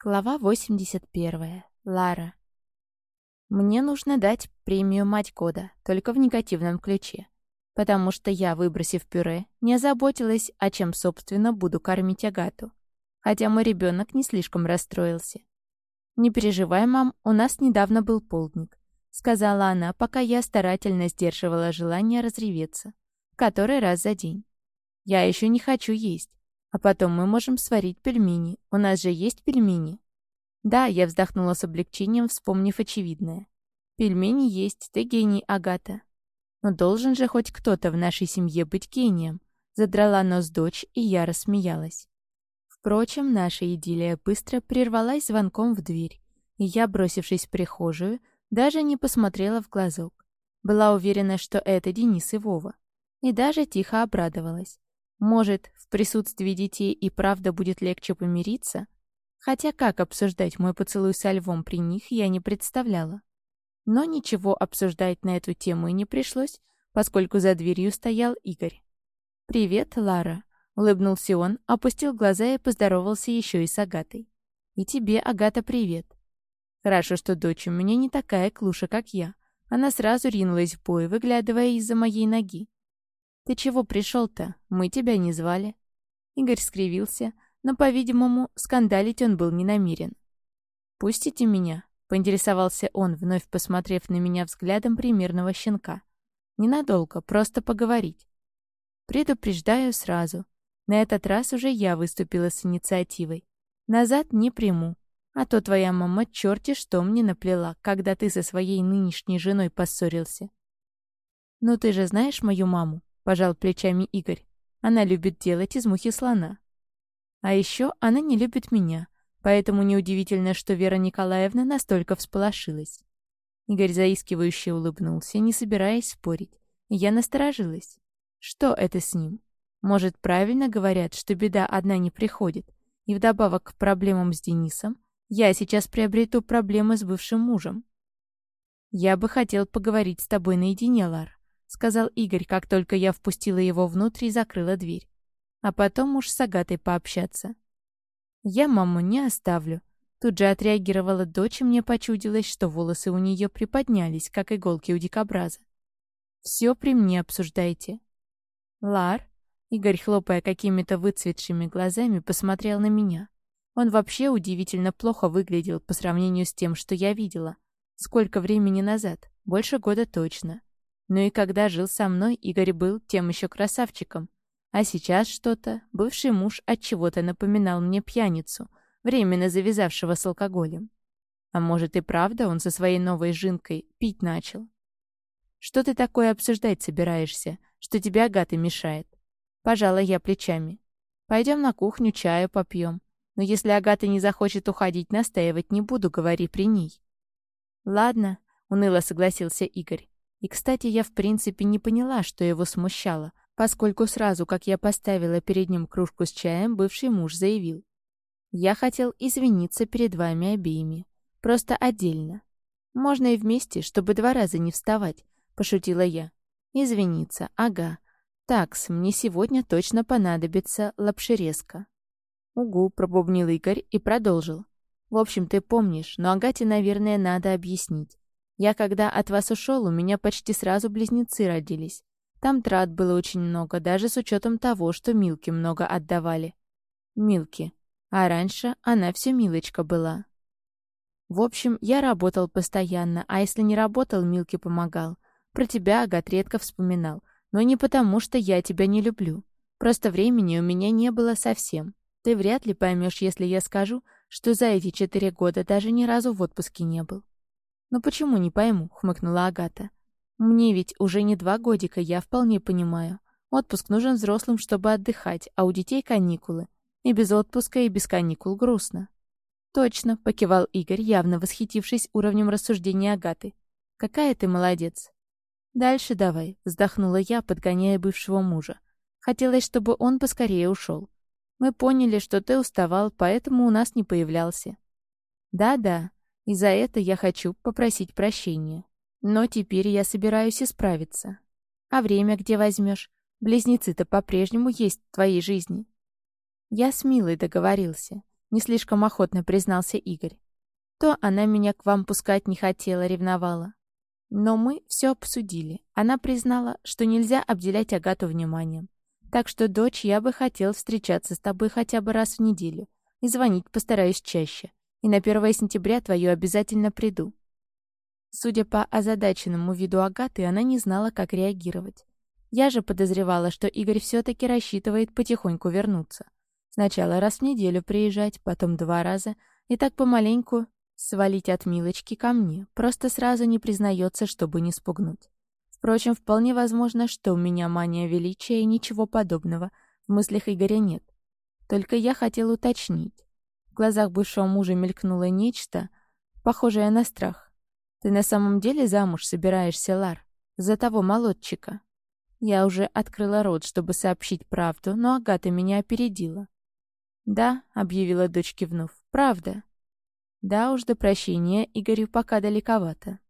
Глава 81. Лара. Мне нужно дать премию «Мать года», только в негативном ключе. Потому что я, выбросив пюре, не озаботилась, о чем, собственно, буду кормить Агату. Хотя мой ребенок не слишком расстроился. «Не переживай, мам, у нас недавно был полдник», — сказала она, пока я старательно сдерживала желание разреветься. Который раз за день. «Я еще не хочу есть. А потом мы можем сварить пельмени. У нас же есть пельмени. Да, я вздохнула с облегчением, вспомнив очевидное. Пельмени есть, ты гений, Агата. Но должен же хоть кто-то в нашей семье быть гением. Задрала нос дочь, и я рассмеялась. Впрочем, наша идиллия быстро прервалась звонком в дверь, и я, бросившись в прихожую, даже не посмотрела в глазок. Была уверена, что это Денис и Вова. И даже тихо обрадовалась. Может, присутствии детей и правда будет легче помириться? Хотя как обсуждать мой поцелуй со львом при них, я не представляла. Но ничего обсуждать на эту тему и не пришлось, поскольку за дверью стоял Игорь. «Привет, Лара», — улыбнулся он, опустил глаза и поздоровался еще и с Агатой. «И тебе, Агата, привет». Хорошо, что дочь у меня не такая клуша, как я. Она сразу ринулась в бой, выглядывая из-за моей ноги. «Ты чего пришел-то? Мы тебя не звали». Игорь скривился, но, по-видимому, скандалить он был не намерен. «Пустите меня», — поинтересовался он, вновь посмотрев на меня взглядом примерного щенка. «Ненадолго, просто поговорить». «Предупреждаю сразу. На этот раз уже я выступила с инициативой. Назад не приму. А то твоя мама черти что мне наплела, когда ты со своей нынешней женой поссорился. Ну ты же знаешь мою маму пожал плечами Игорь. Она любит делать из мухи слона. А еще она не любит меня, поэтому неудивительно, что Вера Николаевна настолько всполошилась. Игорь заискивающе улыбнулся, не собираясь спорить. Я насторожилась. Что это с ним? Может, правильно говорят, что беда одна не приходит, и вдобавок к проблемам с Денисом я сейчас приобрету проблемы с бывшим мужем. Я бы хотел поговорить с тобой наедине, Лар. — сказал Игорь, как только я впустила его внутрь и закрыла дверь. «А потом уж с Агатой пообщаться». «Я маму не оставлю». Тут же отреагировала дочь, и мне почудилось, что волосы у нее приподнялись, как иголки у дикобраза. «Все при мне обсуждайте». «Лар?» Игорь, хлопая какими-то выцветшими глазами, посмотрел на меня. Он вообще удивительно плохо выглядел по сравнению с тем, что я видела. Сколько времени назад? Больше года точно. Ну и когда жил со мной, Игорь был тем еще красавчиком. А сейчас что-то, бывший муж от чего-то напоминал мне пьяницу, временно завязавшего с алкоголем. А может и правда он со своей новой жинкой пить начал? Что ты такое обсуждать собираешься, что тебе Агата мешает? Пожалуй, я плечами. Пойдем на кухню, чаю попьем. Но если Агата не захочет уходить, настаивать не буду, говори при ней. Ладно, уныло согласился Игорь. И, кстати, я в принципе не поняла, что его смущало, поскольку сразу, как я поставила перед ним кружку с чаем, бывший муж заявил. «Я хотел извиниться перед вами обеими. Просто отдельно. Можно и вместе, чтобы два раза не вставать», — пошутила я. «Извиниться, ага. Такс, мне сегодня точно понадобится лапшерезка». «Угу», — пробубнил Игорь и продолжил. «В общем, ты помнишь, но Агате, наверное, надо объяснить. Я когда от вас ушел, у меня почти сразу близнецы родились. Там трат было очень много, даже с учетом того, что Милке много отдавали. Милке. А раньше она все Милочка была. В общем, я работал постоянно, а если не работал, Милке помогал. Про тебя Агат редко вспоминал. Но не потому, что я тебя не люблю. Просто времени у меня не было совсем. Ты вряд ли поймешь, если я скажу, что за эти четыре года даже ни разу в отпуске не был. «Ну почему не пойму?» — хмыкнула Агата. «Мне ведь уже не два годика, я вполне понимаю. Отпуск нужен взрослым, чтобы отдыхать, а у детей каникулы. И без отпуска, и без каникул грустно». «Точно», — покивал Игорь, явно восхитившись уровнем рассуждения Агаты. «Какая ты молодец». «Дальше давай», — вздохнула я, подгоняя бывшего мужа. Хотелось, чтобы он поскорее ушел. Мы поняли, что ты уставал, поэтому у нас не появлялся. Да-да, и за это я хочу попросить прощения. Но теперь я собираюсь исправиться. А время где возьмешь? Близнецы-то по-прежнему есть в твоей жизни. Я с Милой договорился. Не слишком охотно признался Игорь. То она меня к вам пускать не хотела, ревновала. Но мы все обсудили. Она признала, что нельзя обделять Агату вниманием. Так что, дочь, я бы хотел встречаться с тобой хотя бы раз в неделю. И звонить постараюсь чаще. И на 1 сентября твою обязательно приду. Судя по озадаченному виду Агаты, она не знала, как реагировать. Я же подозревала, что Игорь все-таки рассчитывает потихоньку вернуться. Сначала раз в неделю приезжать, потом два раза, и так помаленьку свалить от Милочки ко мне, просто сразу не признается, чтобы не спугнуть. Впрочем, вполне возможно, что у меня мания величия и ничего подобного в мыслях Игоря нет. Только я хотел уточнить. Глазах бывшего мужа мелькнуло нечто, похожее на страх. «Ты на самом деле замуж собираешься, Лар? За того молодчика?» Я уже открыла рот, чтобы сообщить правду, но Агата меня опередила. «Да», — объявила дочь, кивнув, — «правда». Да уж, до прощения Игорю пока далековато.